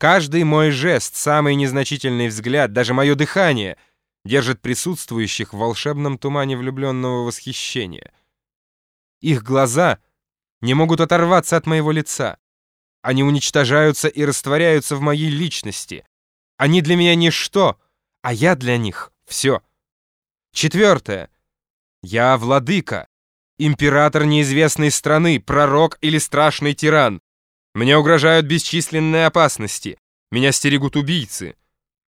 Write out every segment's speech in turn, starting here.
Каждый мой жест, самый незначительный взгляд, даже мое дыхание держит присутствующих в волшебном тумане влюбленного восхищения. Их глаза не могут оторваться от моего лица. Они уничтожаются и растворяются в моей личности. Они для меня ничто, а я для них все. Четвертое. Я владыка, император неизвестной страны, пророк или страшный тиран. Мне угрожают бесчисленные опасности. Меня стерегут убийцы.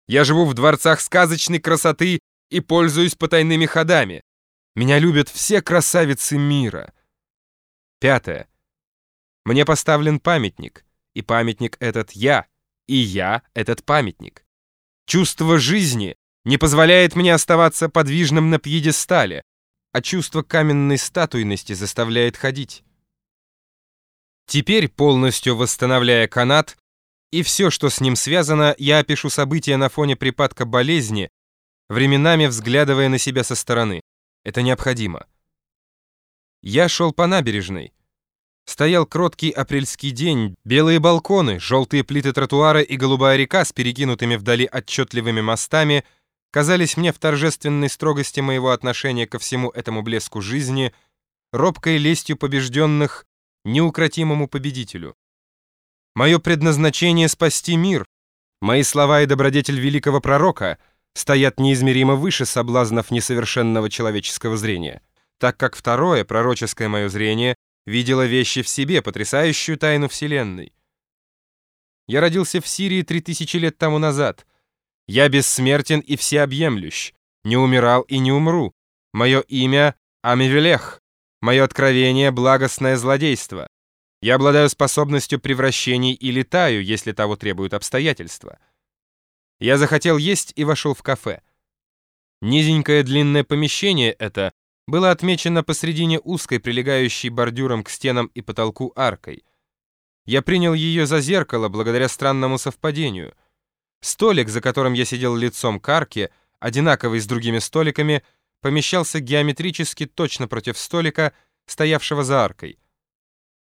Я живу в дворцах сказочной красоты и пользуюсь потайными ходами. Меня любят все красавицы мира. Пятое. Мне поставлен памятник, и памятник этот я, и я этот памятник. Чувство жизни не позволяет мне оставаться подвижным на пьедестале, а чувство каменной статуйности заставляет ходить. Теперь, полностью восстановляя канат, и все, что с ним связано, я опишу события на фоне припадка болезни, временами взглядывая на себя со стороны. Это необходимо. Я шел по набережной. Стоял кроткий апрельский день, белые балконы, желтые плиты тротуара и голубая река с перекинутыми вдали отчетливыми мостами казались мне в торжественной строгости моего отношения ко всему этому блеску жизни, робкой лестью побежденных, неукротимому победителю. Мое предназначение — спасти мир. Мои слова и добродетель великого пророка стоят неизмеримо выше соблазнов несовершенного человеческого зрения, так как второе, пророческое мое зрение, видело вещи в себе, потрясающую тайну Вселенной. Я родился в Сирии три тысячи лет тому назад. Я бессмертен и всеобъемлющ, не умирал и не умру. Мое имя — Амивелех, мое откровение — благостное злодейство. Я обладаю способностью превращений и летаю, если того требуют обстоятельства. Я захотел есть и вошел в кафе. Низенькое длинное помещение это было отмечено посредине узкой, прилегающей бордюром к стенам и потолку аркой. Я принял ее за зеркало благодаря странному совпадению. Столик, за которым я сидел лицом к арке, одинаковый с другими столиками, помещался геометрически точно против столика, стоявшего за аркой.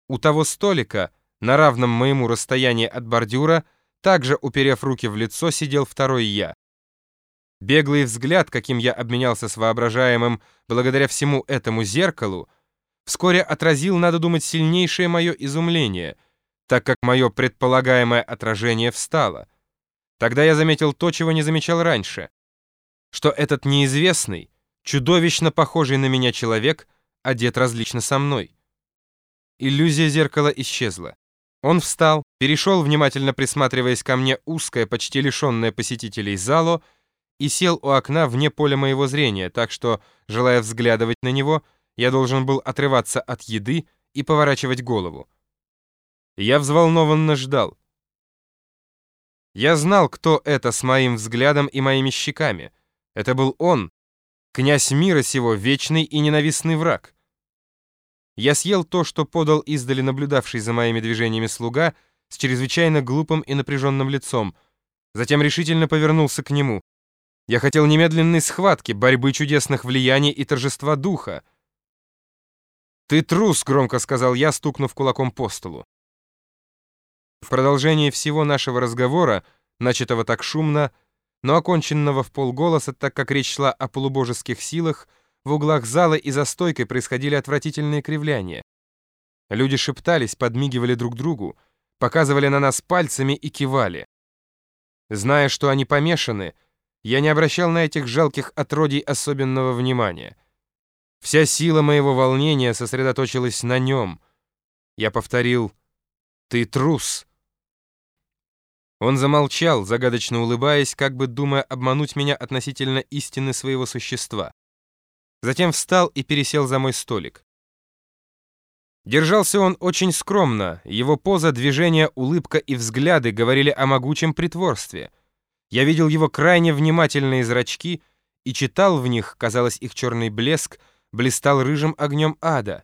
У того столика, на равном моему расстоянии от бордюра, также, уперев руки в лицо, сидел второй я. Беглый взгляд, каким я обменялся с воображаемым благодаря всему этому зеркалу, вскоре отразил, надо думать, сильнейшее мое изумление, так как мое предполагаемое отражение встало. Тогда я заметил то, чего не замечал раньше, что этот неизвестный, чудовищно похожий на меня человек одет различно со мной. Иллюзия зеркала исчезла. Он встал, перешел, внимательно присматриваясь ко мне, узкое, почти лишенное посетителей зало, и сел у окна вне поля моего зрения, так что, желая взглядывать на него, я должен был отрываться от еды и поворачивать голову. Я взволнованно ждал. Я знал, кто это с моим взглядом и моими щеками. Это был он, князь мира сего, вечный и ненавистный враг. Я съел то, что подал издали наблюдавший за моими движениями слуга с чрезвычайно глупым и напряженным лицом, затем решительно повернулся к нему. Я хотел немедленной схватки, борьбы чудесных влияний и торжества духа. «Ты трус!» — громко сказал я, стукнув кулаком по столу. В продолжении всего нашего разговора, начатого так шумно, но оконченного в полголоса, так как речь шла о полубожеских силах, в углах зала и за стойкой происходили отвратительные кривляния. Люди шептались, подмигивали друг другу, показывали на нас пальцами и кивали. Зная, что они помешаны, я не обращал на этих жалких отродий особенного внимания. Вся сила моего волнения сосредоточилась на нем. Я повторил «Ты трус». Он замолчал, загадочно улыбаясь, как бы думая обмануть меня относительно истины своего существа. Затем встал и пересел за мой столик. Держался он очень скромно, его поза, движения, улыбка и взгляды говорили о могучем притворстве — я видел его крайне внимательные зрачки и читал в них, казалось, их черный блеск блистал рыжим огнем ада.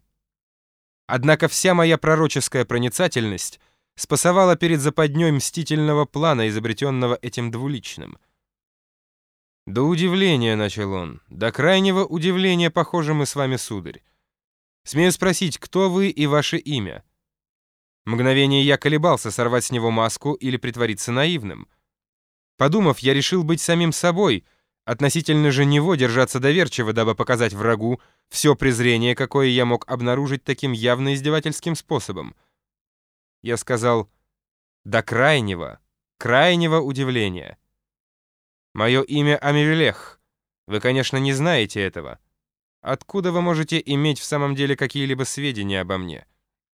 Однако вся моя пророческая проницательность спасовала перед западней мстительного плана, изобретенного этим двуличным. «До удивления», — начал он, — «до крайнего удивления похожи мы с вами, сударь. Смею спросить, кто вы и ваше имя?» Мгновение я колебался, сорвать с него маску или притвориться наивным. Подумав, я решил быть самим собой, относительно же него держаться доверчиво, дабы показать врагу все презрение, какое я мог обнаружить таким явно издевательским способом. Я сказал «до крайнего, крайнего удивления». Мое имя Амивелех. Вы, конечно, не знаете этого. Откуда вы можете иметь в самом деле какие-либо сведения обо мне?»